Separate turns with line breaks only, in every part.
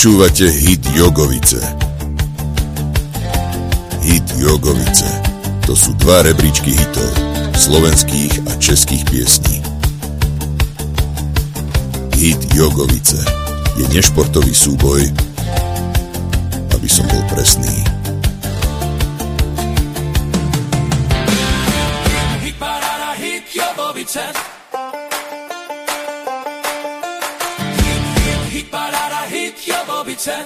Počúvate hit Jogovice. Hit Jogovice. To sú dva rebríčky hitov, slovenských a českých piesní. Hit Jogovice je nešportový súboj, aby som bol presný.
Hit Jogovice. Jogovice.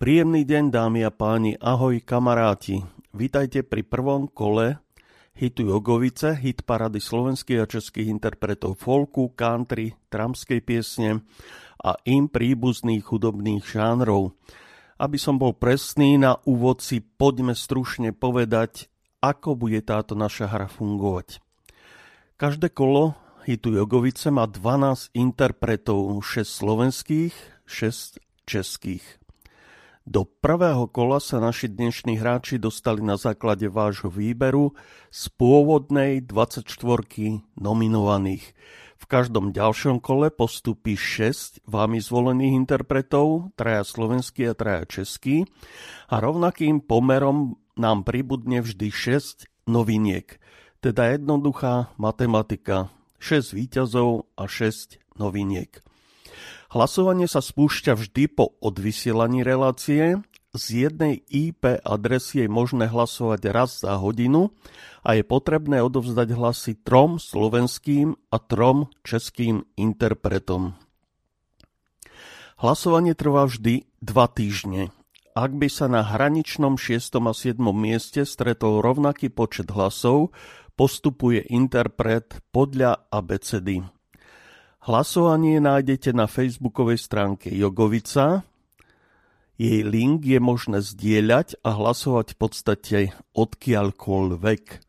Príjemný deň, dámy a páni, ahoj kamaráti. Vítajte pri prvom kole hitu Jogovice, hit parady slovenských a českých interpretov folku, country, tramskej piesne a im príbuzných hudobných žánrov. Aby som bol presný, na úvod si poďme stručne povedať, ako bude táto naša hra fungovať. Každé kolo hitu Jogovice má 12 interpretov, 6 slovenských, 6 českých. Do prvého kola sa naši dnešní hráči dostali na základe vášho výberu z pôvodnej 24 nominovaných. V každom ďalšom kole postupí 6 vámi zvolených interpretov, traja slovenský a traja český a rovnakým pomerom nám pribudne vždy 6 noviniek. Teda jednoduchá matematika. 6 výťazov a 6 noviniek. Hlasovanie sa spúšťa vždy po odvysielaní relácie. Z jednej IP adresy je možné hlasovať raz za hodinu a je potrebné odovzdať hlasy trom slovenským a trom českým interpretom. Hlasovanie trvá vždy dva týždne. Ak by sa na hraničnom 6. a 7. mieste stretol rovnaký počet hlasov, postupuje interpret podľa abecedy. Hlasovanie nájdete na facebookovej stránke Jogovica. Jej link je možné zdieľať a hlasovať v podstate odkiaľkoľvek.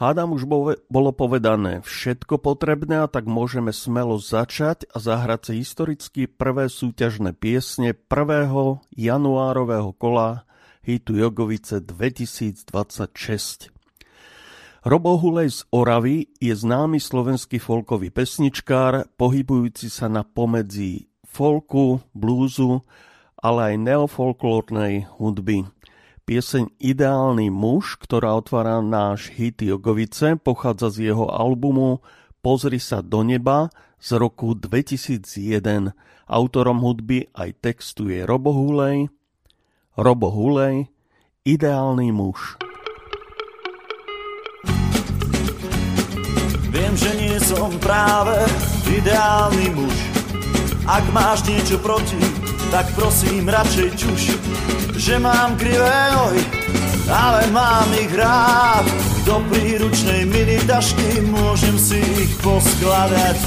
Hádam už bolo povedané všetko potrebné a tak môžeme smelo začať a zahrať si historicky prvé súťažné piesne 1. januárového kola hitu Jogovice 2026. Robo Hulej z Oravy je známy slovenský folkový pesničkár, pohybujúci sa na pomedzi folku, blúzu, ale aj neofolklórnej hudby. Pieseň Ideálny muž, ktorá otvára náš hit Jogovice, pochádza z jeho albumu Pozri sa do neba z roku 2001. Autorom hudby aj textu je Robo Hulej. Robo Hulej, Ideálny muž.
Viem, že nie som práve ideálny muž. Ak máš niečo proti, tak prosím radšej čuš, že mám krivé oj, ale mám ich rád. Do príručnej mini tašky môžem si ich poskladať.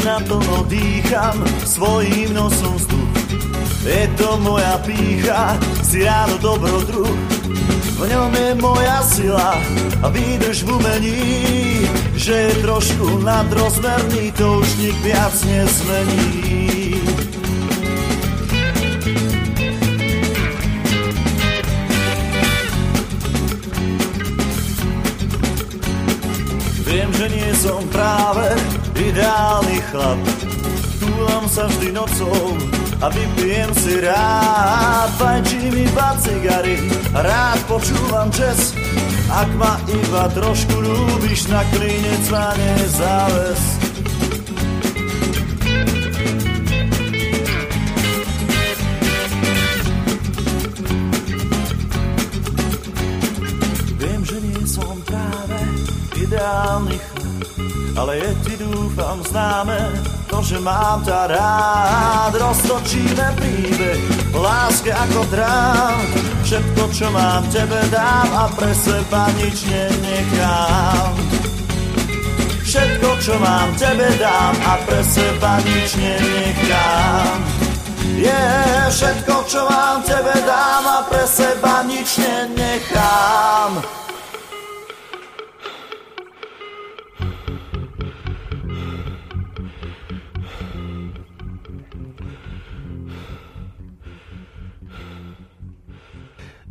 naplno dýcham svojím nosom vzduch. Je to moja pícha, si ráno dobrodruh. V ňom je moja sila a výdrž v umení, že je trošku nadrozmerný, to už nik viac nezmení. Viem, že nie som práve ideálny chlap. Túlam sa vždy nocou a vypijem si rád. Fajčím iba cigary, rád počúvam jazz. Ak ma iba trošku ľúbiš, na klinec ma nezáves. Viem, že nie som práve ideálny ale je ti dúfam známe to, že mám ťa rád. Roztočíme príbeh, láske ako drám, všetko, čo mám, tebe dám a pre seba nič nenechám. Všetko, čo mám, tebe dám a pre seba nič nenechám. Je všetko, čo vám tebe dám a pre seba nič nenechám.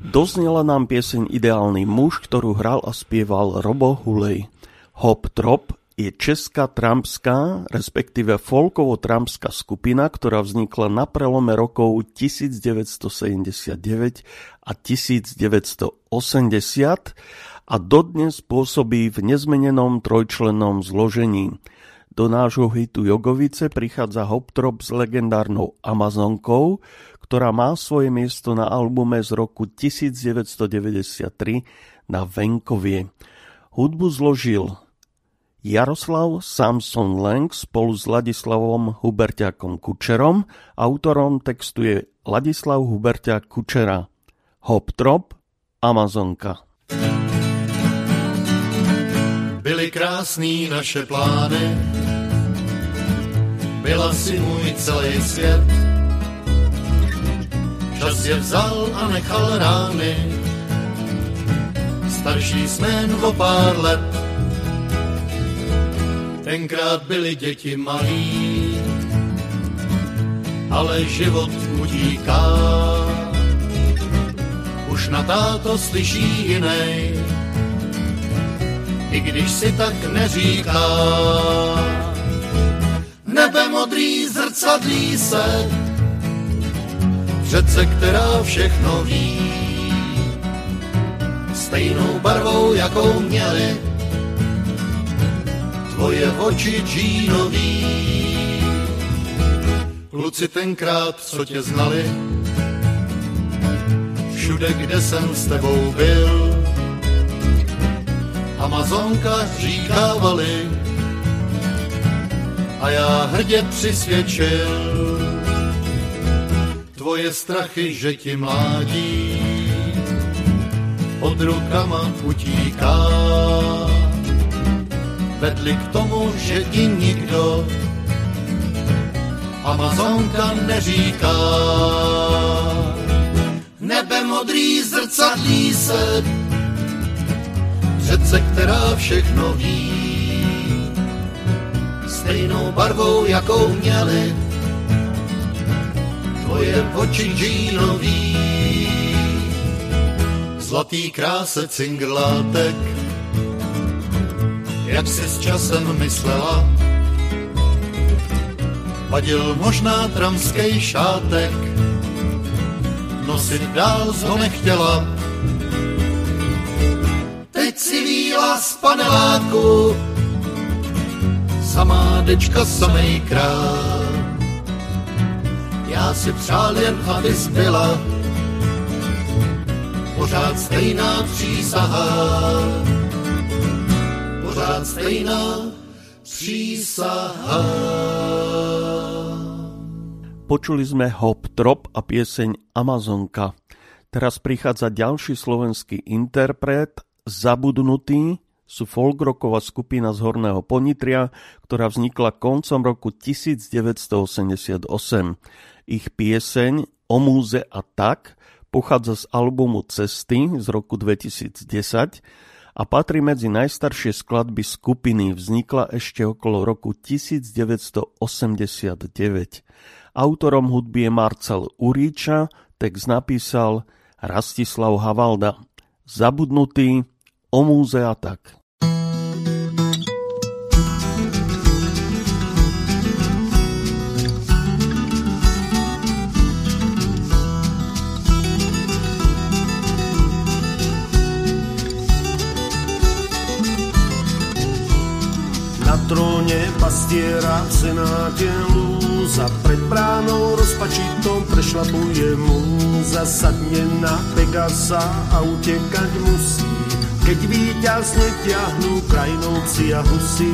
Doznela nám pieseň Ideálny muž, ktorú hral a spieval Robo Hulej. Hop Trop je česká trampská, respektíve folkovo-trampská skupina, ktorá vznikla na prelome rokov 1979 a 1980 a dodnes pôsobí v nezmenenom trojčlennom zložení. Do nášho hitu Jogovice prichádza Hoptrop s legendárnou Amazonkou, ktorá má svoje miesto na albume z roku 1993 na Venkovie. Hudbu zložil Jaroslav Samson Lang spolu s Ladislavom Huberťákom Kučerom, autorom textu je Ladislav Huberťák Kučera. Hop Trop, Amazonka.
Byly krásný naše plány, byla si můj celý svět, Čas je vzal a nechal rány, starší jsme jen o pár let. Tenkrát byli děti malí, ale život utíká. Už na táto slyší jinej, i když si tak neříká. Nebe modrý zrcadlí se, řece, která všechno ví. Stejnou barvou, jakou měli tvoje oči džínový. Kluci tenkrát, co tě znali, všude, kde jsem s tebou byl, Amazonka říkávali a já hrdě přisvědčil, tvoje strachy, že ti mládí pod rukama utíká. Vedli k tomu, že ti nikdo Amazonka neříká. Nebe modrý zrcadlí se, řece, která všechno ví, stejnou barvou, jakou měli tvoje oči džínový. Zlatý kráse cingrlátek, jak si s časem myslela, vadil možná tramský šátek, nosit dál ho nechtěla. Teď si víla z paneláku, samá dečka, samej král já si přál jen, abys byla pořád stejná přísaha. Pořád stejná přísaha.
Počuli sme Hop Trop a pieseň Amazonka. Teraz prichádza ďalší slovenský interpret, Zabudnutý, sú folkroková skupina z Horného Ponitria, ktorá vznikla koncom roku 1988. Ich pieseň O múze a tak pochádza z albumu Cesty z roku 2010 a patrí medzi najstaršie skladby skupiny. Vznikla ešte okolo roku 1989. Autorom hudby je Marcel Uríča, text napísal Rastislav Havalda. Zabudnutý o múze a tak.
Tróne pastiera v senáte lúza pred bránou rozpačitou prešlapuje múza sadne na Pegasa a utekať musí. Keď víťazne ťahnú krajnovci a husy.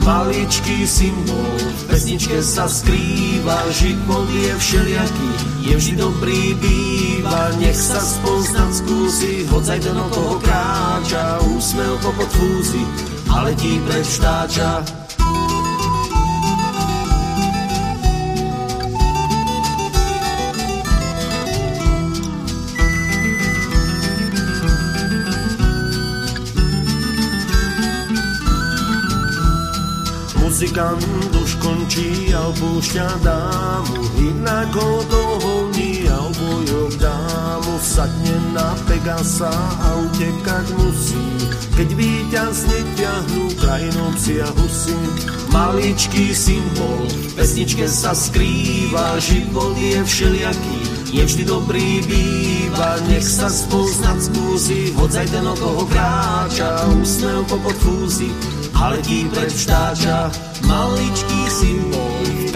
Maličký symbol v pesničke sa skrýva. Život je všelijaký je vždy dobrý býva. Nech sa spoznať skúsi hoď aj do toho kráča. Úsmev po podfúzi a letí preč vtáča. Muzikant už končí a opúšťa dámu, inak ho a obojok dámu. Sadne na Pegasa a utekať musí, keď víťazne ťahnú krajinou psi a husy. Maličký symbol, v pesničke sa skrýva, život je všelijaký, je vždy dobrý býva, nech sa spoznať skúsi, hodzaj ten okolo kráča, úsmev po podfúzi, a letí pred vštáča, maličký symbol,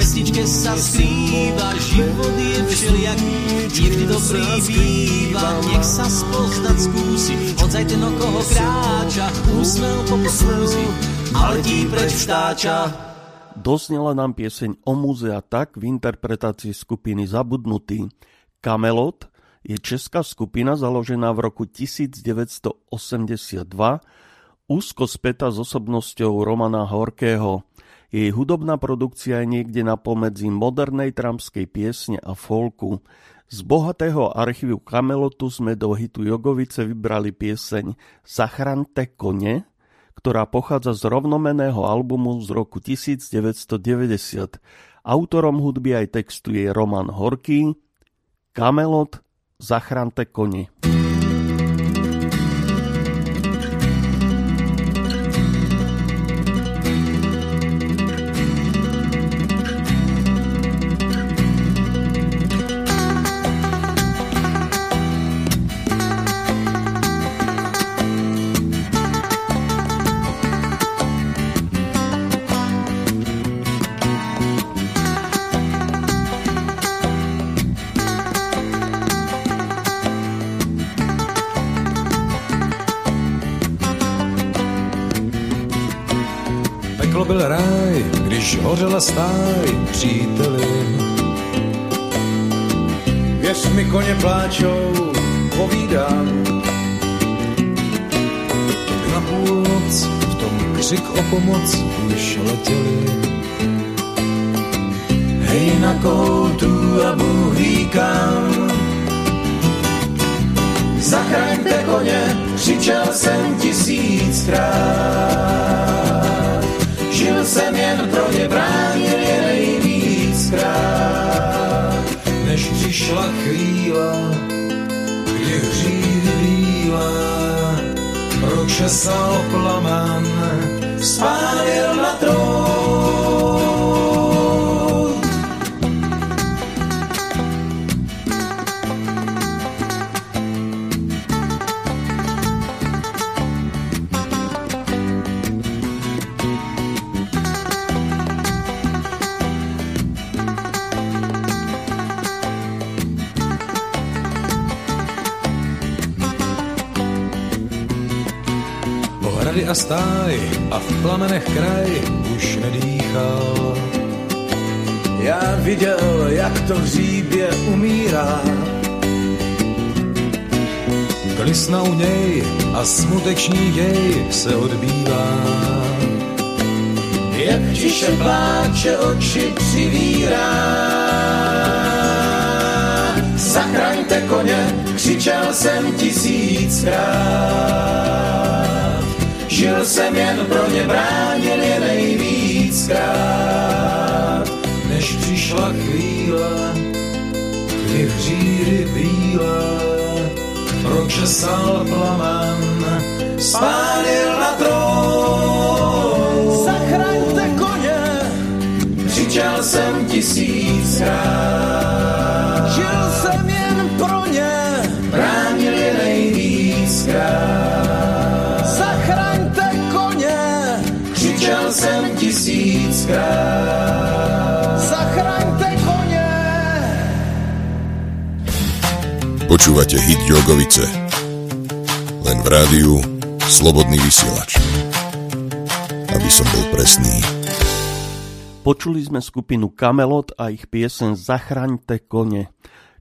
pesničke sa skrýva, život je všelijaký, vždy dobrý býva, nech sa spoznať skúsi, hodzaj ten okolo kráča, úsmev po podfúzi, a letí pred vštáča,
Doznela nám pieseň o múzea tak v interpretácii skupiny Zabudnutý. Kamelot je česká skupina založená v roku 1982, úzko späta s osobnosťou Romana Horkého. Jej hudobná produkcia je niekde na pomedzi modernej tramskej piesne a folku. Z bohatého archívu Kamelotu sme do hitu Jogovice vybrali pieseň Zachrante kone, ktorá pochádza z rovnomeného albumu z roku 1990. Autorom hudby aj textu je Roman Horký, Kamelot, zachrante koni.
Přišla chvíle, kdy hřídy bílá, pročesal plamen,
spálil na trůn.
Stáj a v plamenech kraj už nedýchal.
Já viděl, jak to v říbě umírá.
Klisna u něj a smuteční jej se odbývá.
Jak tiše pláče oči přivírá. Zachraňte koně, křičel jsem tisíckrát. Žil jsem jen pro ně, bránil je nejvíckrát.
Než přišla chvíle, kdy v řídy bílé pročesal plamen,
spálil na trůn.
Zachraňte koně,
křičel jsem tisíckrát.
Žil jsem
tisíckrát.
Zachraňte koně!
Počúvate hit Jogovice. Len v rádiu Slobodný vysielač. Aby som bol presný.
Počuli sme skupinu Kamelot a ich piesen Zachraňte kone.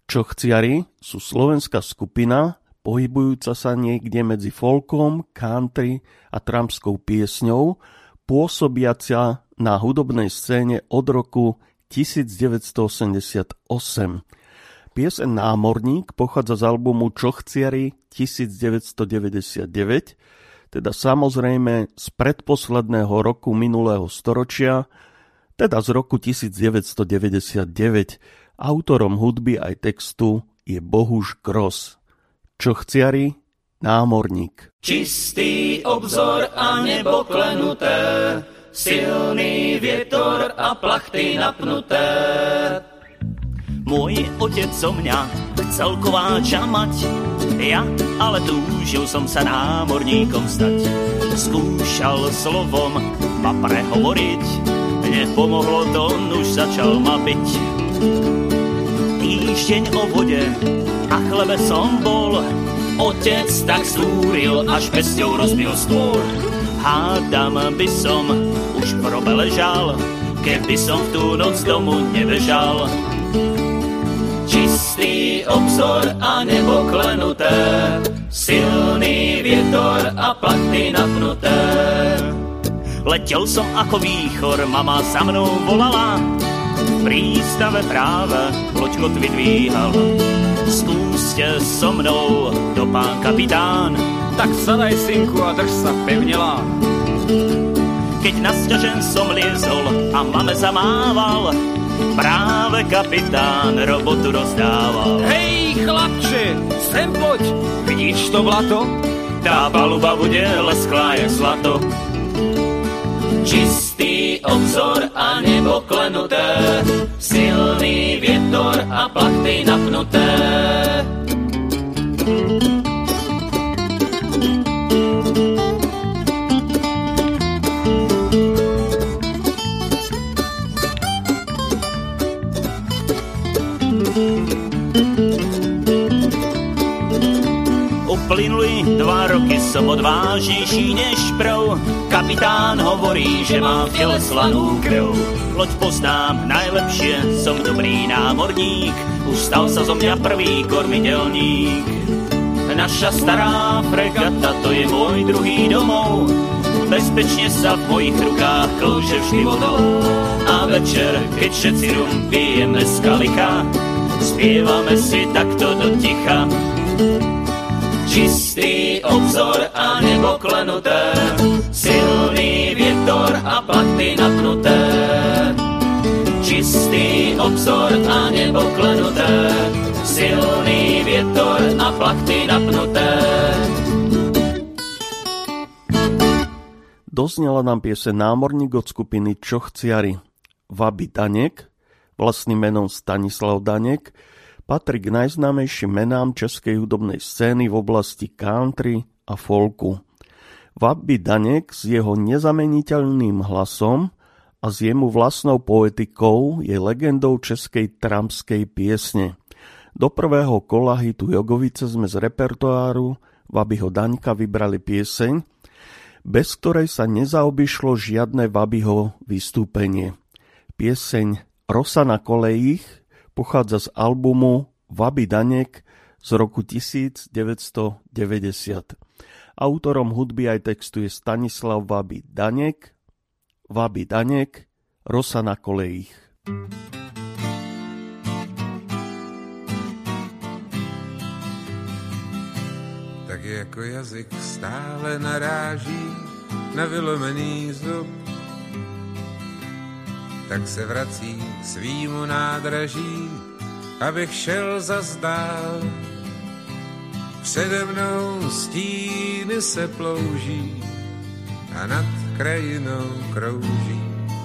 Čochciari sú slovenská skupina, pohybujúca sa niekde medzi folkom, country a tramskou piesňou, pôsobiaca na hudobnej scéne od roku 1988. Piesen Námorník pochádza z albumu Čochciari 1999, teda samozrejme z predposledného roku minulého storočia, teda z roku 1999. Autorom hudby aj textu je Bohuž Gros. Čo chciari? Námorník.
Čistý obzor a nebo klenuté, silný vietor a plachty napnuté. Môj otec so mňa chcel kováča mať, ja ale túžil som sa námorníkom stať. Skúšal slovom ma prehovoriť, nepomohlo to, už začal ma byť. Týždeň o vode a chlebe som bol, otec tak zúril, až pesťou rozbil stôl. Hádam by som už v robe ležal, keby som v tú noc domu nebežal čistý obzor a nebo klenuté, silný vietor a plachty napnuté. Letel som ako výchor, mama za mnou volala, v prístave práve loď kotvy dvíhal. Skúste so mnou, do pán kapitán,
tak sadaj synku a drž sa pevne lán.
Keď na sťažen som liezol a mame zamával, Práve kapitán robotu rozdával.
Hej, chlapče, sem poď, vidíš to blato?
Tá paluba bude lesklá jak zlato. Čistý obzor a nebo klenuté, silný vietor a plachty napnuté. Dva roky, som odvážnejší než prv. Kapitán hovorí, že mám v tele slanú krv. Loď poznám najlepšie, som dobrý námorník. Už stal sa zo mňa prvý kormidelník. Naša stará fregata, to je môj druhý domov. Bezpečne sa v mojich rukách klouže vždy vodou. A večer, keď všetci rum pijeme z kalika, spievame si takto do ticha čistý obzor a nebo klenuté, silný vietor a plachty napnuté. Čistý obzor a nebo klenuté, silný vietor a plachty napnuté.
Doznela nám piese Námorník od skupiny Čochciari. Vaby Danek, vlastným menom Stanislav Danek, patrí k najznámejším menám českej hudobnej scény v oblasti country a folku. Vabby Danek s jeho nezameniteľným hlasom a s jemu vlastnou poetikou je legendou českej trampskej piesne. Do prvého kola hitu Jogovice sme z repertoáru Vabyho Daňka vybrali pieseň, bez ktorej sa nezaobišlo žiadne Vabyho vystúpenie. Pieseň Rosa na kolejích pochádza z albumu Vaby Danek z roku 1990. Autorom hudby aj textu je Stanislav Vaby Danek, Vaby Danek, Rosa na kolejích.
Tak jako jazyk stále naráží na vylomený zub, tak se vrací k svýmu nádraží, abych šel zazdál. Přede mnou stíny se plouží a nad krajinou krouží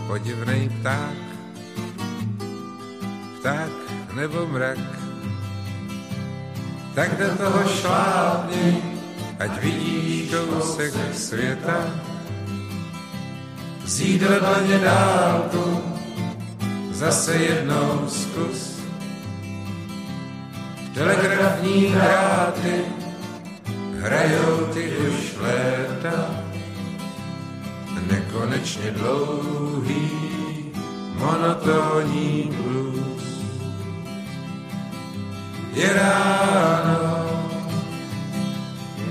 podivnej pták. Pták nebo mrak, tak do toho šlápni, ať vidíš kousek světa. Zít dlaně dálku, zase jednou zkus. Telegrafní hráty hrajou ty už léta, nekonečně dlouhý monotónní blues. Je ráno,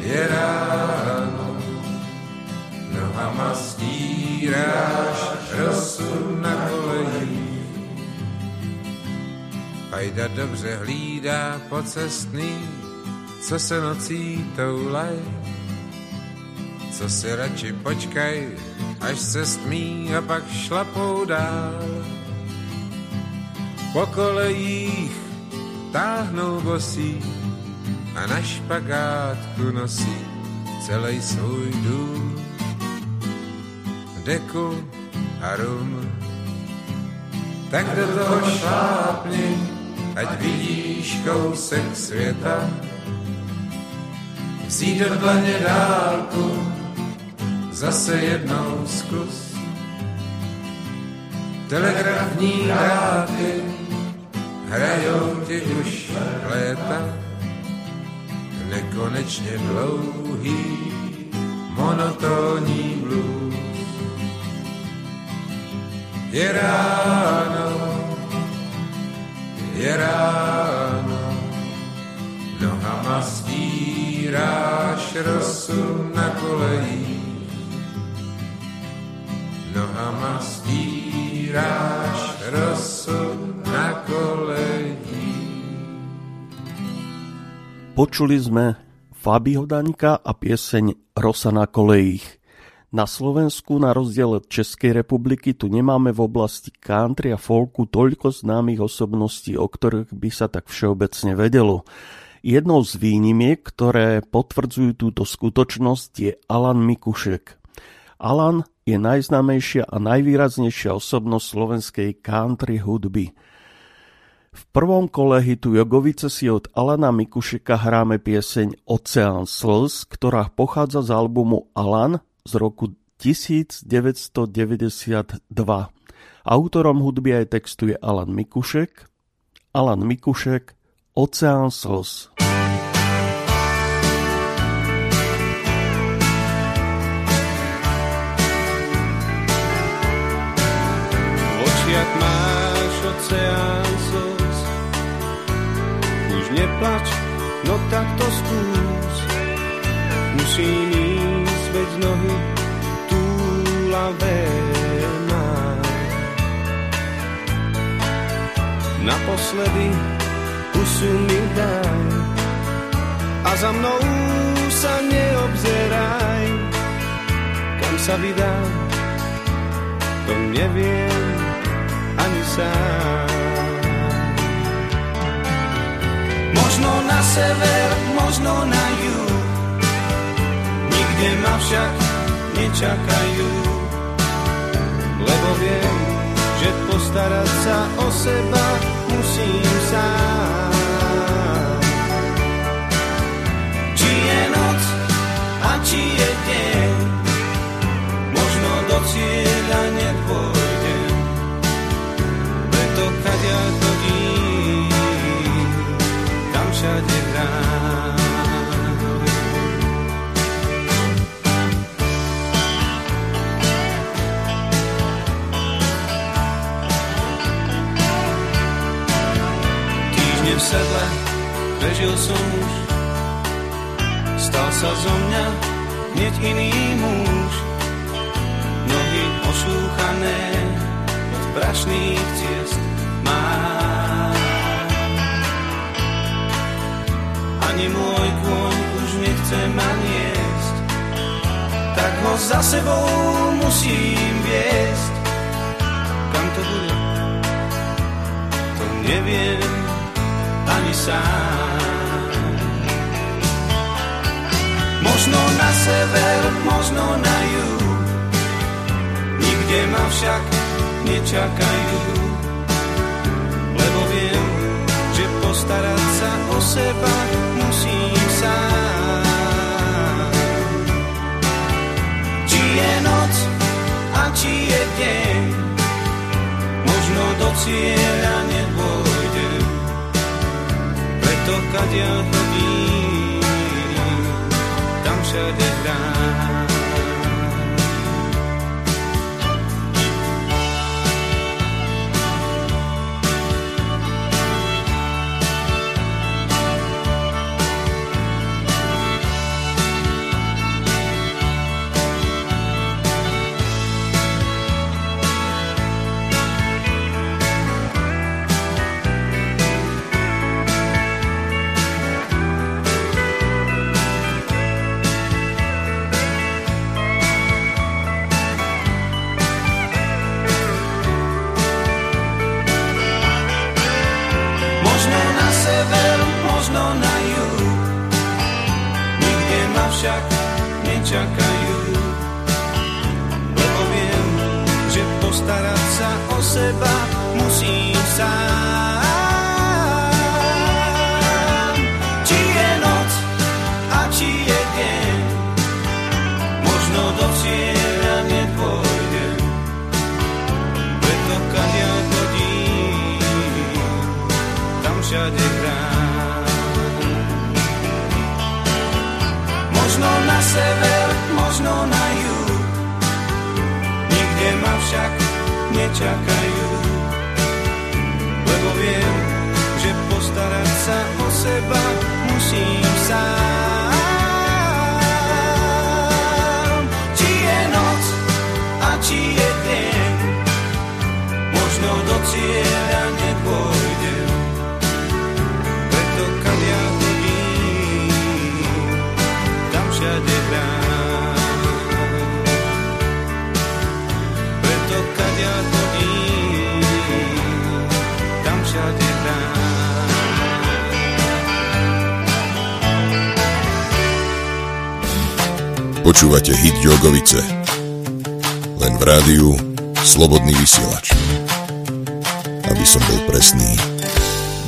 je ráno, nohama stíráš rosu na kolejích. Pajda dobře hlídá pocestný, co se nocí toulaj. co si radši počkaj, až se stmí a pak šlapou dál. Po kolejích táhnou bosí a na špagátku nosí celý svůj dům. Deku a rum. Tak do toho šlápni, ať vidíš kousek světa. Vzít dlaně dálku, zase jednou zkus. Telegrafní dráty hrajou ti už léta, nekonečně dlouhý, monotónní blues. Je ráno, je ráno, nohama stíráš rosu na kolejích. Nohama stíráš rosu na kolejích.
Počuli sme Fábiho Daňka a pieseň Rosa na kolejích. Na Slovensku, na rozdiel od Českej republiky, tu nemáme v oblasti country a folku toľko známych osobností, o ktorých by sa tak všeobecne vedelo. Jednou z výnimiek, ktoré potvrdzujú túto skutočnosť, je Alan Mikušek. Alan je najznámejšia a najvýraznejšia osobnosť slovenskej country hudby. V prvom kole hitu Jogovice si od Alana Mikušeka hráme pieseň Oceán slz, ktorá pochádza z albumu Alan z roku 1992. Autorom hudby aj textu je Alan Mikušek. Alan Mikušek, Oceán slz.
neplač, no tak to skús. Musím ísť, nohy túlavé mám. Naposledy pusu mi daj a za mnou sa neobzeraj. Kam sa vydám, to neviem ani sám. Možno na sever, možno na juh, nikde ma však nečakajú, lebo viem, že postarať sa o seba musím sám. Či je noc a či je deň, možno do cieľa nedôjdem, preto kadia chodím, tam všade hrám. Sedle prežil som už, stal sa zo mňa hneď iný muž. Nohy ošúchané od prašných ciest má. Ani môj kôň už nechce ma niesť, tak ho za sebou musím viesť. Kam to bude? To neviem ani sám. Možno na sever, možno na juh, nikde ma však nečakajú. Lebo viem, že postarať sa o seba musím sám. Či je noc a či je deň, možno do cieľa nedôjdem. Preto kadia chodím, tam všade nečakajú. Lebo viem, že postarať sa o seba musím sám. Však nečakajú. Lebo viem, že postarať sa o seba musím sám. Či je noc a či je deň, možno do cieľa nepôjdem.
Počúvate hit Jogovice. Len v rádiu Slobodný vysielač. Aby som bol presný.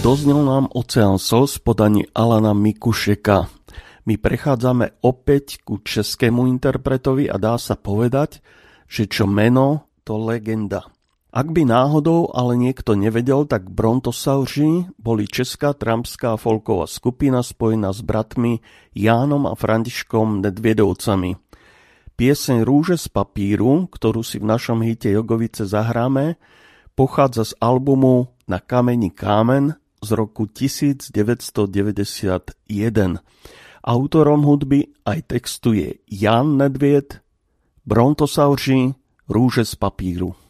Doznel nám Oceán Sos podaní Alana Mikušeka. My prechádzame opäť ku českému interpretovi a dá sa povedať, že čo meno, to legenda. Ak by náhodou ale niekto nevedel, tak Brontosauři boli česká trampská folková skupina spojená s bratmi Jánom a Františkom Nedviedovcami. Pieseň Rúže z papíru, ktorú si v našom hite Jogovice zahráme, pochádza z albumu Na kameni kámen z roku 1991. Autorom hudby aj textu je Jan Nedvied, Brontosauři, Rúže z papíru.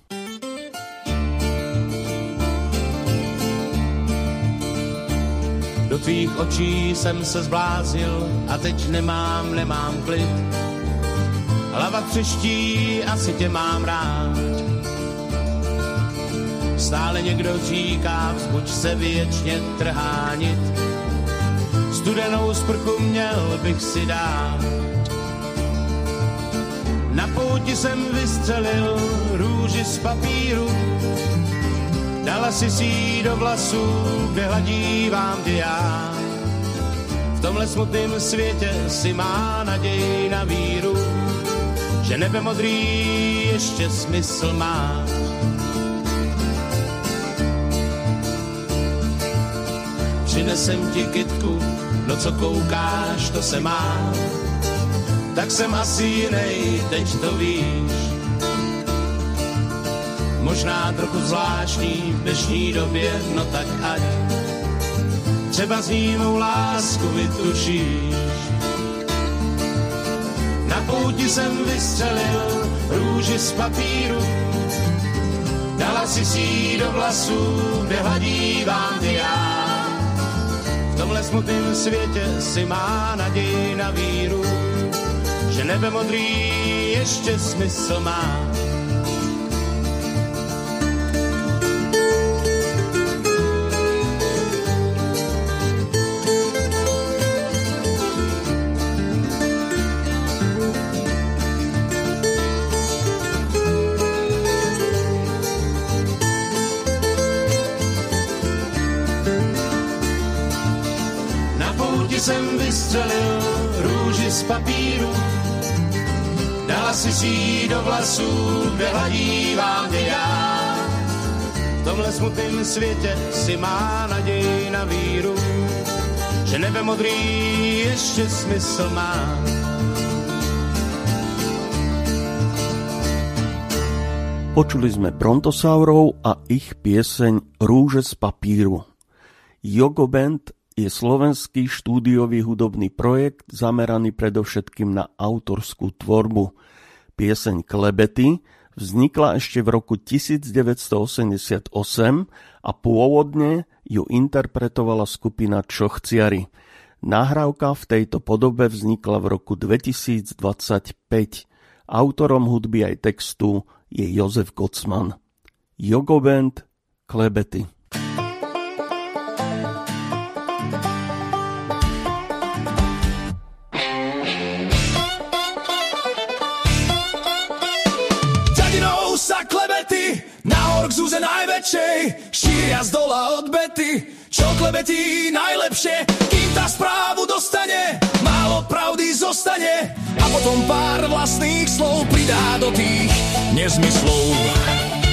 Tvých očí jsem se zblázil a teď nemám, nemám klid. Hlava třeští, asi tě mám rád. Stále někdo říká, vzbuď se věčně trhánit. Studenou sprchu měl bych si dát. Na pouti jsem vystřelil růži z papíru, Dala si si do vlasů, kde hladívám tě já. V tomhle smutném světě si má naději na víru, že nebe modrý ještě smysl má. Přinesem ti kytku, no co koukáš, to se má. Tak jsem asi jinej, teď to víš. Možná trochu zvláštní v dnešní době, no tak ať třeba s ní mou lásku vytušíš. Na pouti jsem vystřelil růži z papíru, dala si si do vlasů, kde hladívám ty já. V tomhle smutném světě si má naději na víru, že nebe modrý ještě smysl má. Si do vlasů, kde hladívám tě já. V tomhle smutném světě si má naději na víru, že nebe modrý ještě smysl má.
Počuli sme Brontosaurov a ich pieseň Rúže z papíru. Jogo Band je slovenský štúdiový hudobný projekt zameraný predovšetkým na autorskú tvorbu. Pieseň Klebety vznikla ešte v roku 1988 a pôvodne ju interpretovala skupina Čochciari. Nahrávka v tejto podobe vznikla v roku 2025. Autorom hudby aj textu je Jozef Kocman. Jogo Band Klebety.
Najväčšej, šíria z dola od bety, čo klebetí najlepšie, kým tá správu dostane, málo pravdy zostane. A potom pár vlastných slov pridá do tých nezmyslov.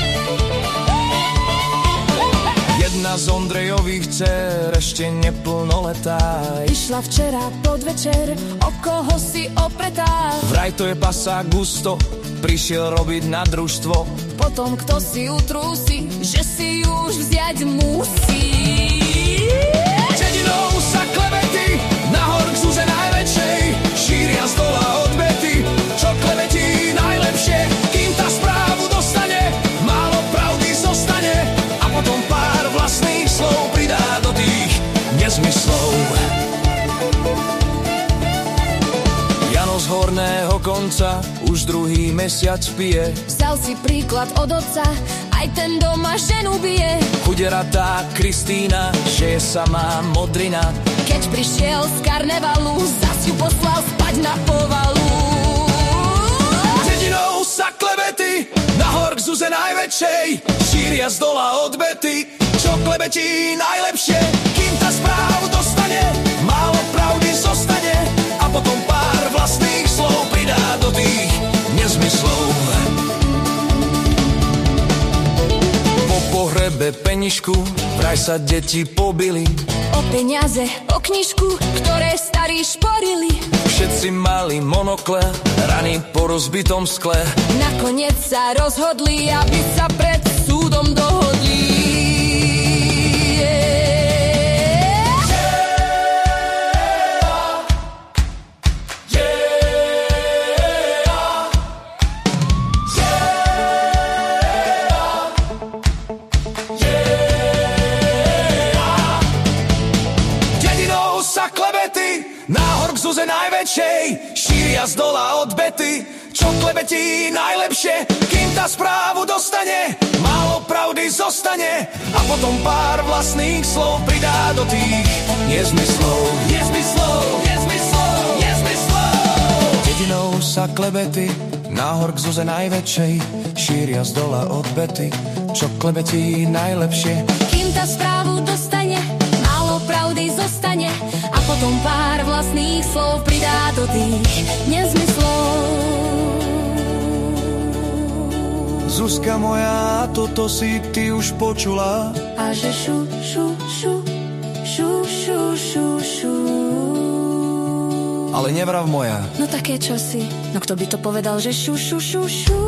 Jedna z Ondrejových dcer ešte neplnoletá.
Išla včera podvečer, o koho si opretá?
Vraj to je pasá gusto, prišiel robiť na družstvo.
Potom kto si utrúsi, že si ju už vziať musí?
Dedinou sa konca už druhý mesiac pije.
Vzal si príklad od otca, aj ten doma ženu bije.
Chudera tá Kristýna, že je samá modrina.
Keď prišiel z karnevalu, zas ju poslal spať na povalu.
Dedinou sa klebety, nahor k Zuze najväčšej. Šíria z dola odbety, čo klebetí najlepšie pohrebe penišku, vraj sa deti pobili.
O peniaze, o knižku, ktoré starí šporili.
Všetci mali monokle, rany po rozbitom skle.
Nakoniec sa rozhodli, aby sa pred
z dola odbety, čo klebetí najlepšie, kým tá správu dostane, málo pravdy zostane a potom pár vlastných slov pridá do tých nezmyslov, nezmyslov, nezmyslov, nezmyslov. Dedinou sa klebety, náhor k Zuze najväčšej, šíria z dola odbety, čo klebetí najlepšie,
Kým tá správu dostane, potom pár vlastných slov pridá do tých nezmyslov.
Zuzka moja, toto si ty už počula?
A že šu, šu, šu, šu, šu, šu, šu.
Ale nevrav moja.
No také čosi, no kto by to povedal, že šu, šu, šu, šu.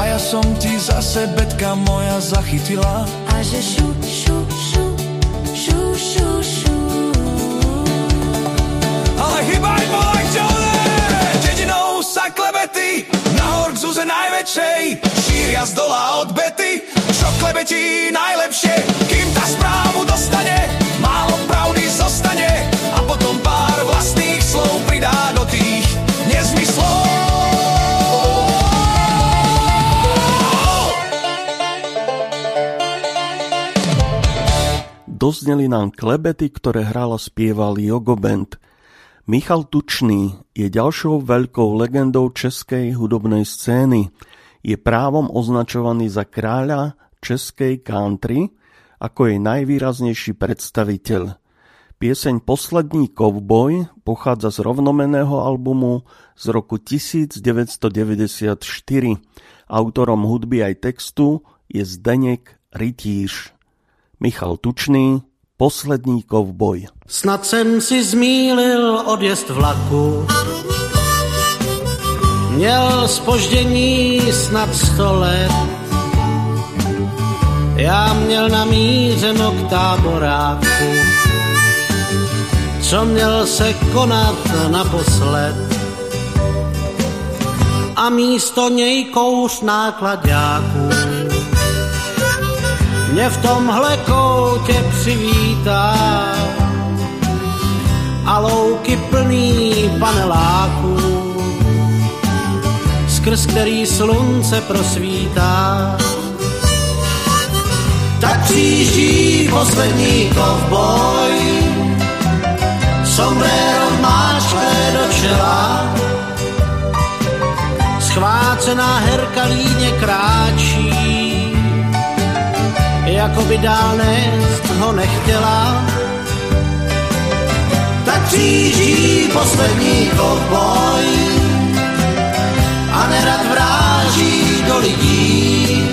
A ja som ti zase betka moja zachytila.
A že šu, šu, šu, šu, šu, šu.
Ale chybaj môj! Dedinou sa klebety, nahor k Zuze najväčšej, šíria z dola odbety, čo klebetí najlepšie, kým tá správu dostane, málo pravdy zostane. A potom pár vlastných slov pridá do tých
Dozneli nám klebety, ktoré hral a spieval Jogo Band. Michal Tučný je ďalšou veľkou legendou českej hudobnej scény. Je právom označovaný za kráľa českej country ako jej najvýraznejší predstaviteľ. Pieseň Poslední kovboj pochádza z rovnomeného albumu z roku 1994. Autorom hudby aj textu je Zdeněk Rytíř. Michal Tučný, Poslední kovboj.
Snad jsem si zmílil odjezd vlaku. Měl spoždění snad sto let. Já měl namířeno k táboráku, co měl se konat naposled. A místo něj kouř nákladáků mě v tomhle koutě přivítá. A louky plný paneláků, skrz který slunce prosvítá. Tak přijíždí poslední kovboj, sombrero máčkle do čela, Schvácená herka líně kráčí, jako by dál nést ho nechtěla. Tak přijíždí poslední kovboj a nerad vráží do lidí.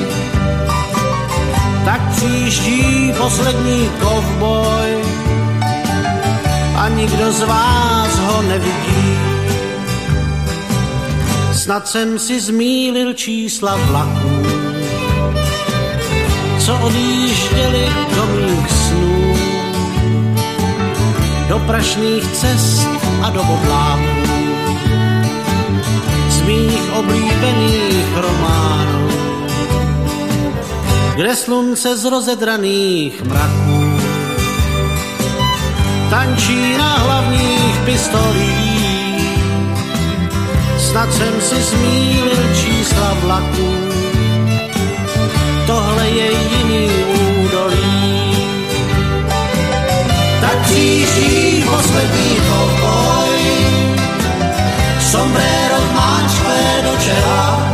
Tak přijíždí poslední kovboj a nikdo z vás ho nevidí. Snad jsem si zmílil čísla vlaků, co odjížděli do mých snů, do prašných cest a do obláků, z mých oblíbených románů, kde slunce z rozedraných mraků tančí na hlavních pistolích. Snad jsem si zmínil čísla vlaků, tohle je jiný údolí. Tak příští poslední kovboj, sombrero máčkvé do čela,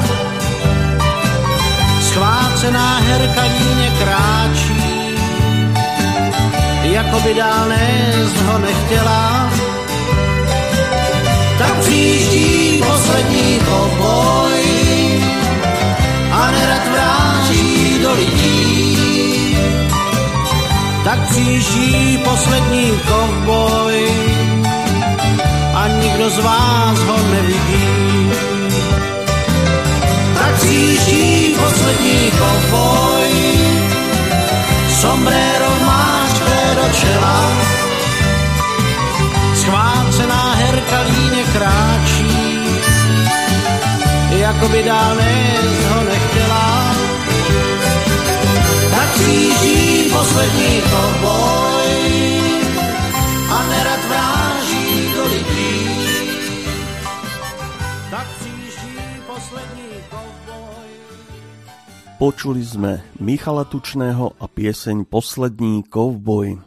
schvácená herka líně kráčí, jako by dál nést ho nechtěla. Tak přijíždí poslední kovboj a nerad vráží do lidí. Tak přijíždí poslední kovboj a nikdo z vás ho nevidí. Tak přijíždí poslední kovboj, sombrero má do čela. Schvácená herka líně kráčí, jako by dál ho nechtěla. Kříží poslední kovboj a nerad vráží do lidí. Tak kříží poslední kovboj.
Počuli sme Michala Tučného a pieseň Poslední kovboj.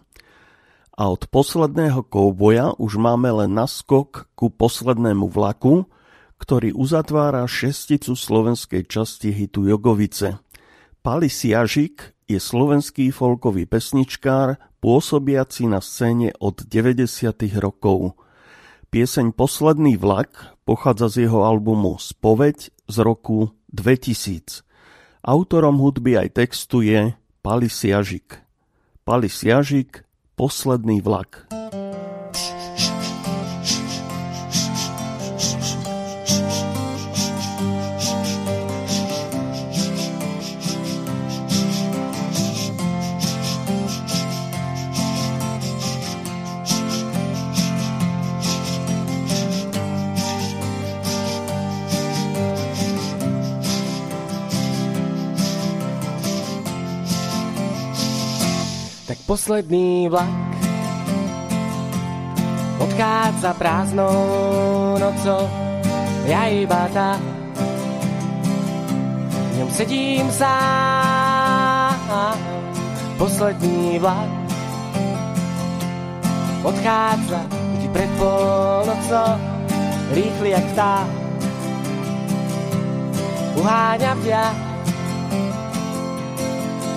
A od posledného kovboja už máme len naskok ku poslednému vlaku, ktorý uzatvára šesticu slovenskej časti hitu Jogovice. Pali Siažik je slovenský folkový pesničkár, pôsobiaci na scéne od 90. rokov. Pieseň Posledný vlak pochádza z jeho albumu Spoveď z roku 2000. Autorom hudby aj textu je Pali Siažik. Pali Siažik Posledný vlak.
posledný vlak odchádza prázdnou nocou, ja iba tá. V ňom sedím sám, posledný vlak odchádza vždy pred polnocou, rýchly jak vták. Uháňa ťa,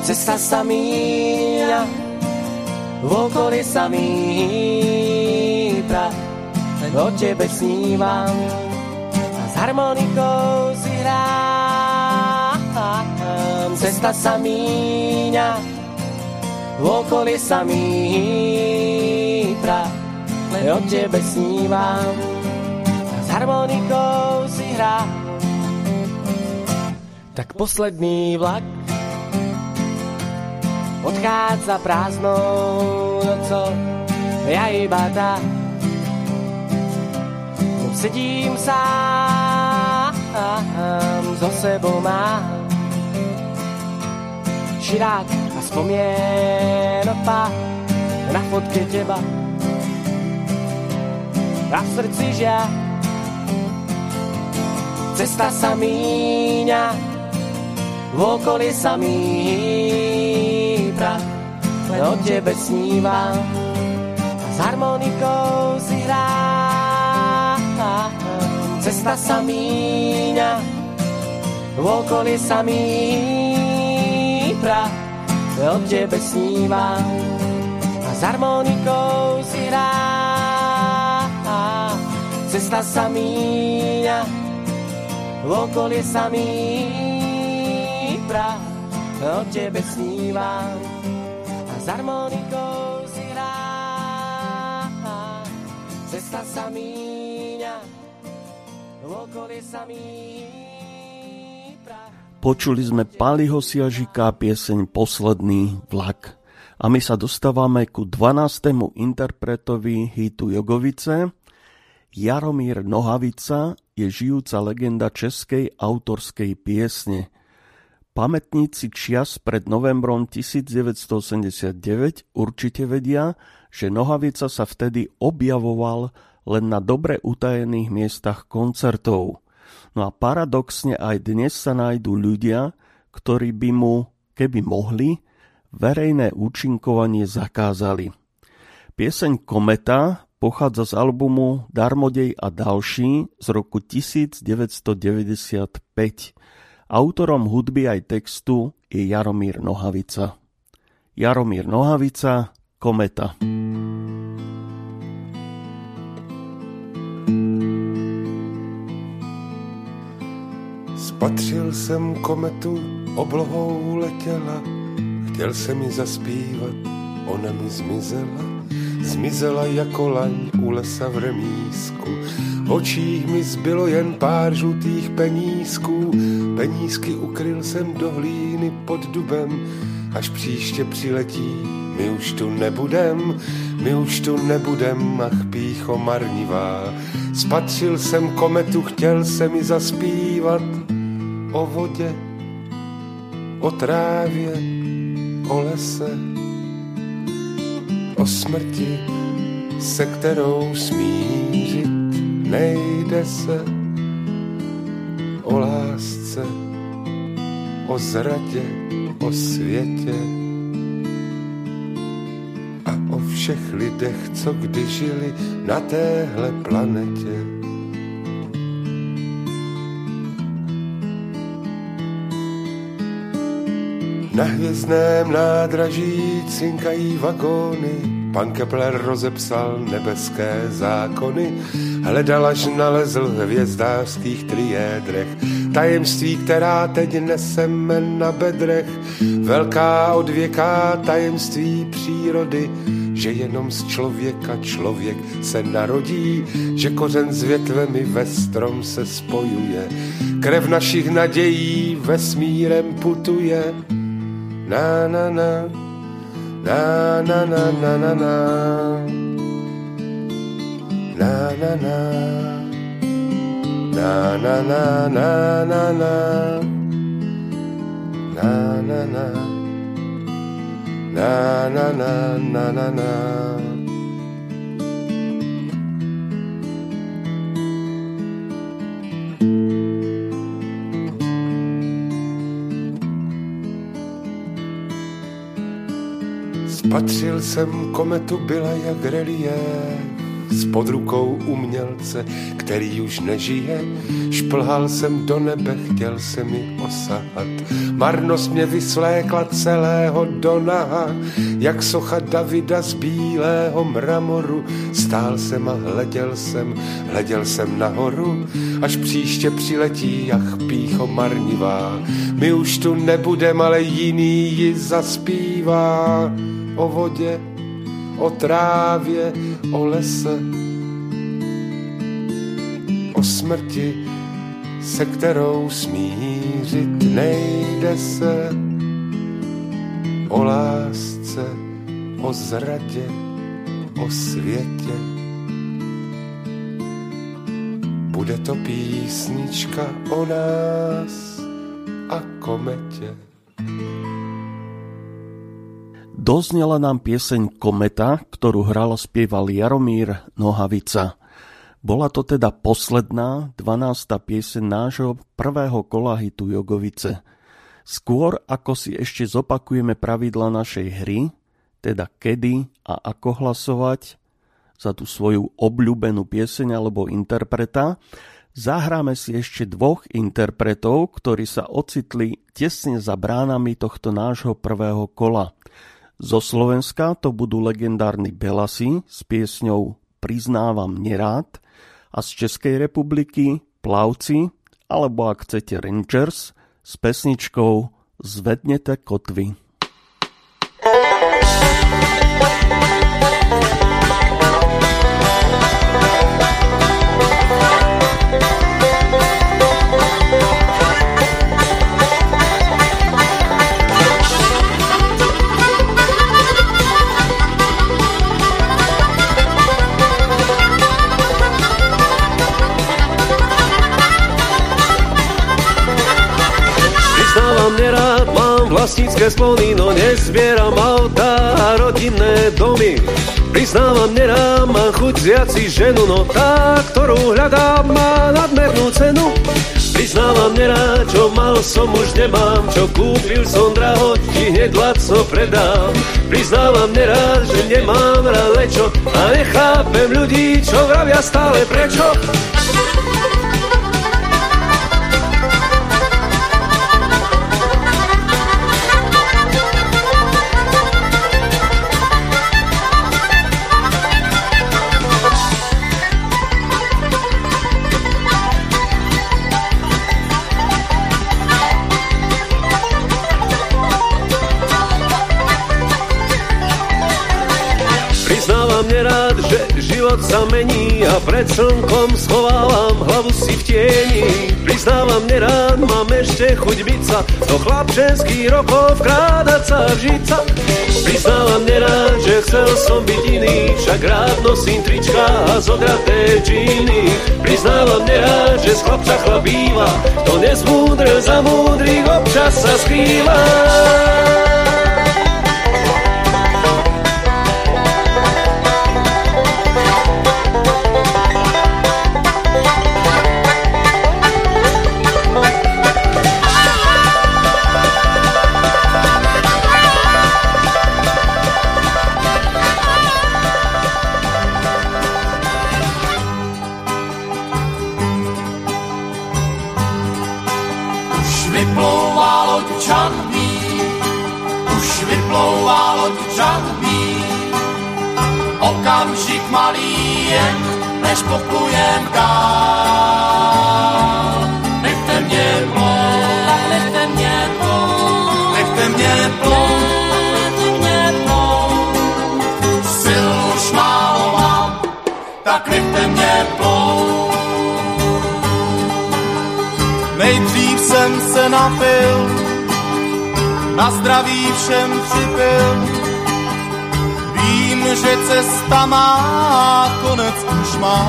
cesta sa míňa, v okolí samý prach, len o tebe snívam a s harmonikou si hrám. Cesta sa míňa, v okolí samý prach, len o tebe snívam a s harmonikou si hrám. Tak posledný vlak odchádza prázdnou nocou, ja iba tá. Sedím sám, so sebou mám širák a spomienok pár na fotke teba. A v srdci žia cesta sa míňa, v okolí sa míňa prach, len o tebe snívam a s harmonikou si hrám. Cesta sa míňa, v okolí samý prach, o tebe snívam a s harmonikou si hrá. Cesta sa míňa, v okolí samý prach, o tebe snívam a s harmonikou si hrá. Cesta sa míňa, v okolí samý
Počuli sme Paliho Siažika pieseň Posledný vlak. A my sa dostávame ku 12. interpretovi hitu Jogovice. Jaromír Nohavica je žijúca legenda českej autorskej piesne. Pamätníci čias pred novembrom 1989 určite vedia, že Nohavica sa vtedy objavoval len na dobre utajených miestach koncertov – No a paradoxne aj dnes sa nájdú ľudia, ktorí by mu, keby mohli, verejné účinkovanie zakázali. Pieseň Kometa pochádza z albumu Darmodej a další z roku 1995. Autorom hudby aj textu je Jaromír Nohavica. Jaromír Nohavica, Kometa.
Spatřil jsem kometu, oblohou letěla, chtěl jsem mi zaspívat, ona mi zmizela. Zmizela jako laň u lesa v remísku, v očích mi zbylo jen pár žlutých penízků, penízky ukryl jsem do hlíny pod dubem, až příště přiletí, my už tu nebudem, my už tu nebudem, ach pícho marnivá. Spatřil jsem kometu, chtěl se mi zaspívat, o vodě, o trávě, o lese, o smrti, se kterou smířit nejde se, o lásce, o zradě, o světě a o všech lidech, co kdy žili na téhle planetě. Na hvězdném nádraží cinkají vagóny, pan Kepler rozepsal nebeské zákony, hledal až nalezl v hvězdářských triédrech, tajemství, která teď neseme na bedrech, velká odvěká tajemství přírody, že jenom z člověka člověk se narodí, že kořen s větvemi ve strom se spojuje, krev našich nadějí vesmírem putuje, na na na. Na na na na na na na na na. Na na na na na na. Na na na. Na na na na Patřil jsem kometu, byla jak relief, s pod rukou umělce, který už nežije. Šplhal jsem do nebe, chtěl se mi osahat. Marnost mě vyslékla celého do naha, jak socha Davida z bílého mramoru. Stál jsem a hleděl jsem, hleděl jsem nahoru, až příště přiletí, ach pícho marnivá. My už tu nebudem, ale jiný ji zaspívá o vodě, o trávě, o lese, o smrti, se kterou smířit nejde se, o lásce, o zradě, o světě. Bude to písnička o nás a kometě.
Doznela nám pieseň Kometa, ktorú hral spieval Jaromír Nohavica. Bola to teda posledná, 12. pieseň nášho prvého kola hitu Jogovice. Skôr ako si ešte zopakujeme pravidla našej hry, teda kedy a ako hlasovať za tú svoju obľúbenú pieseň alebo interpreta, Zahráme si ešte dvoch interpretov, ktorí sa ocitli tesne za bránami tohto nášho prvého kola. Zo Slovenska to budú legendárni Belasi s piesňou Priznávam nerád a z Českej republiky Plavci, alebo ak chcete Rangers, s pesničkou Zvednete kotvy.
Vlastnícke sklony, no nezbieram auta a rodinné domy. Priznávam, nerám, mám chuť vziať ženu, no tá, ktorú hľadám, má nadmernú cenu. Priznávam, nerád, čo mal som, už nemám, čo kúpil som draho, ti hneď lacno predám. Priznávam, nerád, že nemám rád lečo a nechápem ľudí, čo vravia stále prečo. Život sa mení a pred slnkom schovávam hlavu si v tieni. Priznávam, nerád mám ešte chuť byť sa do chlapčenských rokov vkrádať sa vžiť sa. Priznávam, nerád, že chcel som byť iný, však rád nosím trička a zodraté džíny. Priznávam, nerád, že z chlapca chlap býva, to nezmúdre za múdrych občas sa skrýva.
Než poplujem dál. Nechte mě plout, nechte mě plout, nechte mě plout, nechte mě plout. Už málo mám, tak nechte mě plout. Nejdřív jsem se napil, na zdraví všem připil, že cesta má konec už má.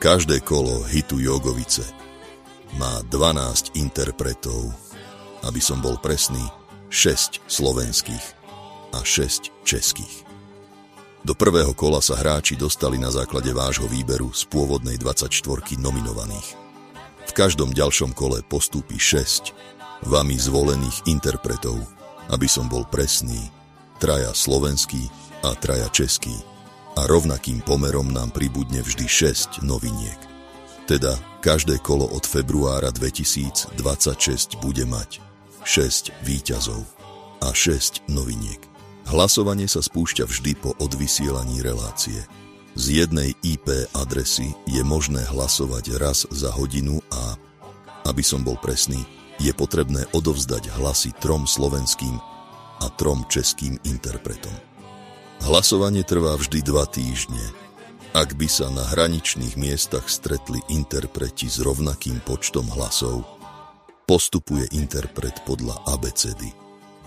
Každé kolo hitu Jogovice má 12 interpretov, aby som bol presný, 6 slovenských a 6 českých. Do prvého kola sa hráči dostali na základe vášho výberu z pôvodnej 24 nominovaných. V každom ďalšom kole postúpi 6 vami zvolených interpretov, aby som bol presný, traja slovenský a traja český. A rovnakým pomerom nám pribudne vždy 6 noviniek. Teda každé kolo od februára 2026 bude mať 6 výťazov a 6 noviniek. Hlasovanie sa spúšťa vždy po odvysielaní relácie. Z jednej IP adresy je možné hlasovať raz za hodinu a, aby som bol presný, je potrebné odovzdať hlasy trom slovenským a trom českým interpretom. Hlasovanie trvá vždy dva týždne. Ak by sa na hraničných miestach stretli interpreti s rovnakým počtom hlasov, postupuje interpret podľa abecedy.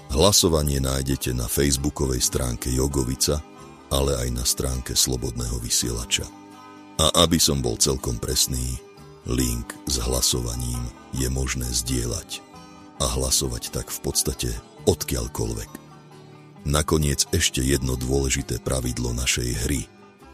Hlasovanie nájdete na facebookovej stránke Jogovica, ale aj na stránke Slobodného vysielača. A aby som bol celkom presný, Link s hlasovaním je možné zdieľať a hlasovať tak v podstate odkiaľkoľvek. Nakoniec ešte jedno dôležité pravidlo našej hry.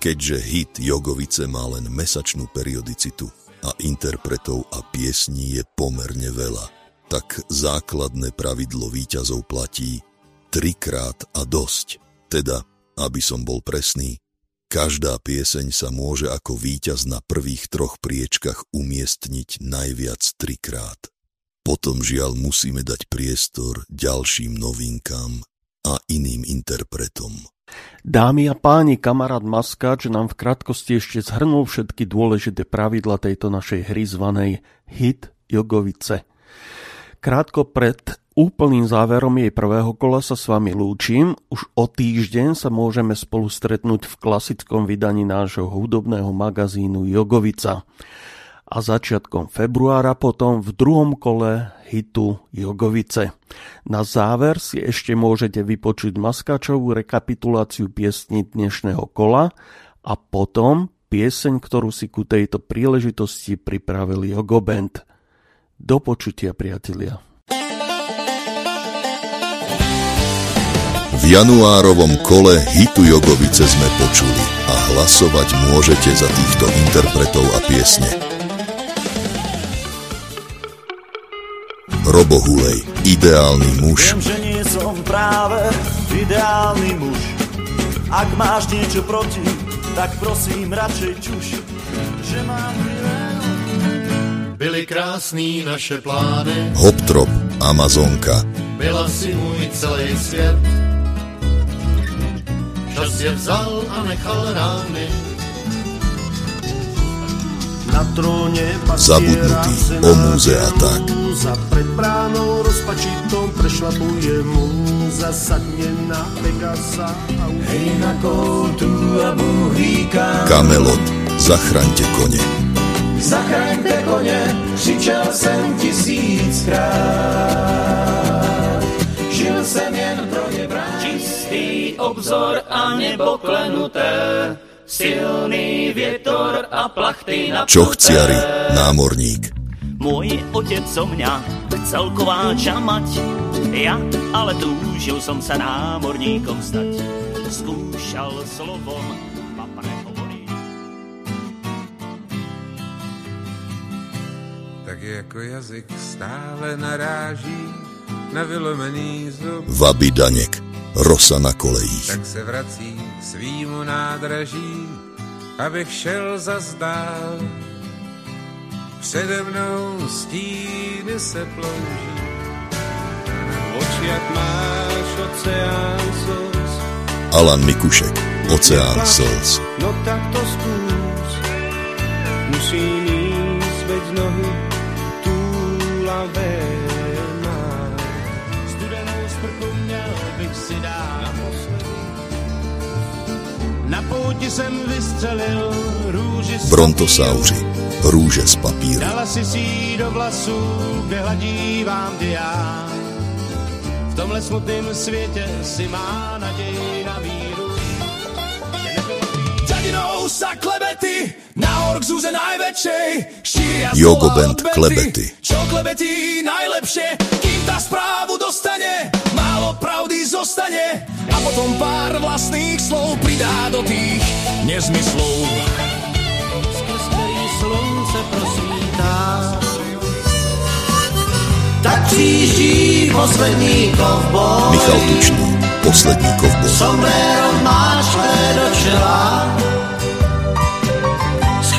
Keďže hit Jogovice má len mesačnú periodicitu a interpretov a piesní je pomerne veľa, tak základné pravidlo výťazov platí trikrát a dosť. Teda, aby som bol presný, každá pieseň sa môže ako víťaz na prvých troch priečkach umiestniť najviac trikrát. Potom žiaľ musíme dať priestor ďalším novinkám a iným interpretom.
Dámy a páni, kamarát Maskáč nám v krátkosti ešte zhrnul všetky dôležité pravidla tejto našej hry zvanej Hit Jogovice. Krátko pred úplným záverom jej prvého kola sa s vami lúčim. Už o týždeň sa môžeme spolu stretnúť v klasickom vydaní nášho hudobného magazínu Jogovica. A začiatkom februára potom v druhom kole hitu Jogovice. Na záver si ešte môžete vypočuť Maskáčovú rekapituláciu piesní dnešného kola a potom pieseň, ktorú si ku tejto príležitosti pripravili Jogoband. Do počutia, priatelia.
V januárovom kole hitu Jogovice sme počuli a hlasovať môžete za týchto interpretov a piesne. Robo Hulej, ideálny muž.
Viem, že nie som práve ideálny muž. Ak máš niečo proti, tak prosím radšej čuš, že mám
Byly krásný naše plány.
Hoptrop, Amazonka.
Byla si můj celý svět. Čas je vzal a nechal rány.
Na tróne
Zabudnutý o múze a tak.
Za pred bránou rozpačitou prešlapuje múza, sadne na Pegasa
Hej na koutu a Bůh říká
Kamelot, zachraňte kone.
Zachraňte koně, křičel jsem tisíckrát. Žil jsem jen pro ně brát.
Čistý obzor a nebo klenuté, silný vietor a plachty na
Čochciari, námorník.
Môj otec so mňa chcel kováča mať, ja ale túžil som sa námorníkom stať. Skúšal slovom
Tak jako jazyk stále naráží na vylomený zub,
Vaby Danek, rosa na kolejích.
tak se vrací k svýmu nádraží, abych šel zas dál. Přede mnou stíny se plouží.
V očiach máš oceán slz,
Alan Mikušek, Oceán slz.
no tak to skús. Musím ísť, veď nohy mám.
Studenou sprchu měl bych si dát. Na pouti jsem vystřelil růži z
Brontosauři, rúže z papíru.
Dala si si do vlasů, kde hladí vám já. V tomhle smutném světě si má naději
sa klebety, nahor k zúze najväčšej, šíria
Jogo band
odbety.
klebety.
Čo klebetí najlepšie, kým tá správu dostane, málo pravdy zostane a potom pár vlastných slov pridá do tých nezmyslov.
Skrz který slunce prosvítá. Tak přijíždí poslední kovboj.
Michal Tučný, poslední kovboj.
Sombrero máčkové do čela.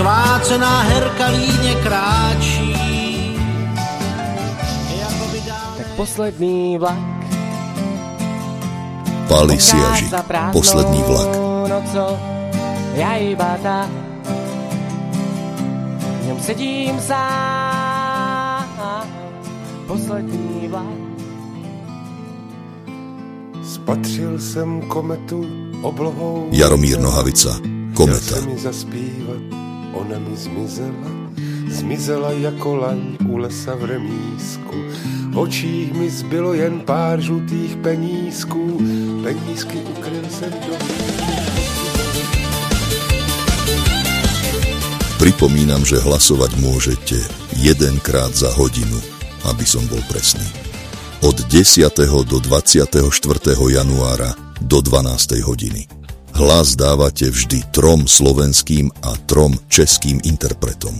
Schvácená herka líně kráčí.
Tak posledný vlak
Pali Siažik, poslední vlak.
Nocou, já iba tak v něm sedím sám. Poslední vlak
Spatřil jsem kometu oblohou.
Jaromír Nohavica, Kometa.
Mi zaspívat, ona mi zmizela. Zmizela jako laň u lesa v remísku. V očích mi zbylo jen pár žlutých penízků. Penízky ukryl jsem do
Pripomínam, že hlasovať môžete jedenkrát za hodinu, aby som bol presný. Od 10. do 24. januára do 12. hodiny. Hlas dávate vždy trom slovenským a trom českým interpretom.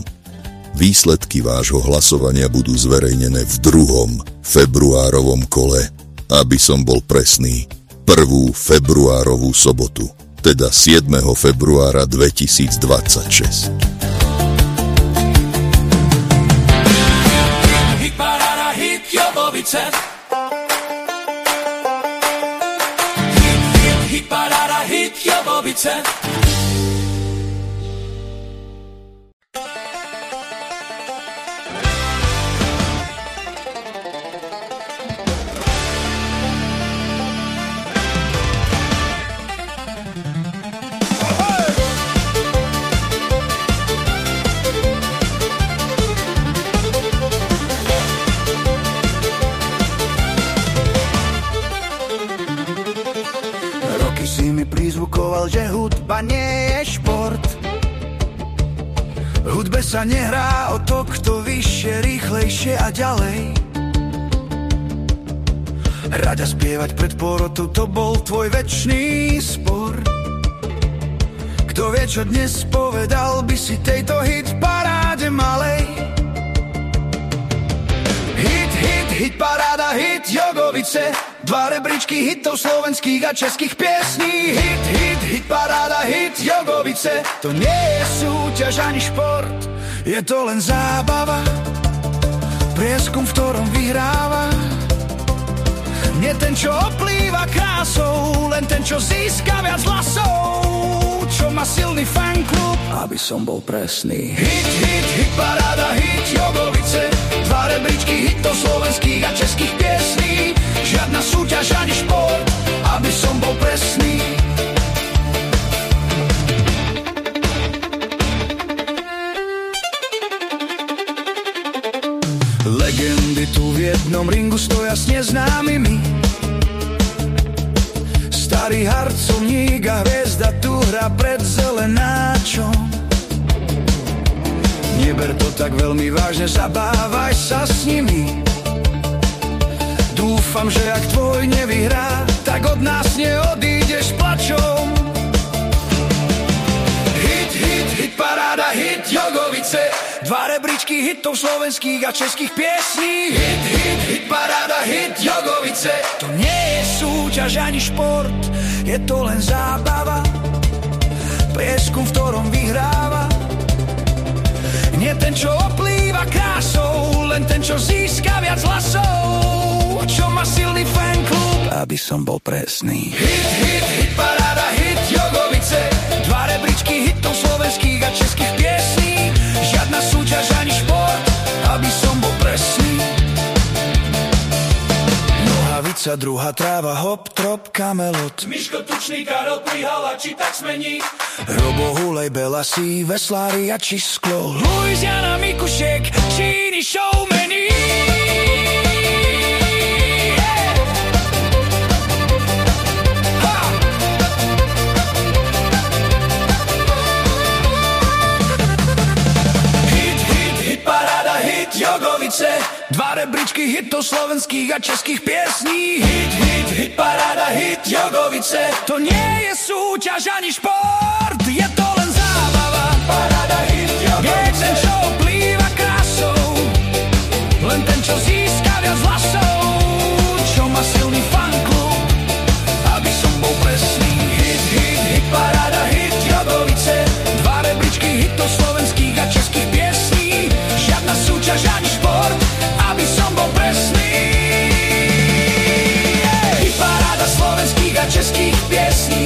Výsledky vášho hlasovania budú zverejnené v druhom februárovom kole. Aby som bol presný, prvú februárovú sobotu, teda 7. februára 2026.
Hit
biçer sa nehrá o to, kto vyššie, rýchlejšie a ďalej. Rada spievať pred porotou, to bol tvoj večný spor. Kto vie, čo dnes povedal by si tejto hit paráde malej. Hit, hit, hit paráda, hit Jogovice Dva rebríčky hitov slovenských a českých piesní Hit, hit, hit paráda, hit Jogovice To nie je súťaž ani šport Je to len zábava Prieskum, v ktorom vyhráva. Nie ten, čo oplýva krásou Len ten, čo získa viac hlasov Čo má silný fanklub. Aby som bol presný. Hit, hit, hit paráda, hit Jogovice. Dva rebríčky hitov slovenských a českých piesní. Žiadna súťaž ani šport Aby som bol presný jednom ringu stoja s neznámymi. Starý harcovník a hviezda tu hra pred zelenáčom. Neber to tak veľmi vážne, zabávaj sa s nimi. Dúfam, že ak tvoj nevyhrá, tak od nás neodídeš plačom. Hit, hit, hit paráda, hit Jogovice Dva rebríčky hitov slovenských a českých piesní. Hit, hit, hit paráda, hit Jogovice. To nie je súťaž ani šport, je to len zábava. Prieskum, v ktorom vyhráva. Nie ten, čo oplýva krásou Len ten, čo získa viac hlasov. Čo má silný fanklub Aby som bol presný. Hit, hit, hit paráda, hit Jogovice. Dva rebríčky hitov slovenských a českých piesní Žiadna súťaž ani šport Aby som bol presný. Nohavica, druhá tráva, hop, trop, kamelot.
Miško Tučný, Karol Plihala, či tak smení.
Robo Hulej, Bela Si, Veslári a či sklo Louisiana, Mikušek, Číny, showmení lese Dva rebríčky hitov slovenských a českých piesní. Hit, hit, hit, paráda, hit, jogovice. To nie je súťaž ani šport Je to len zábava. Paráda, hit, jogovice. Nie ten, čo plýva krásou Len ten, čo získa viac hlasov. Čo má silný fanklub Aby som bol presný. Hit, hit, hit, paráda, hit, jogovice. Dva rebríčky hitov slovenských a českých piesní. Žiadna súťaž ani just keep guessing.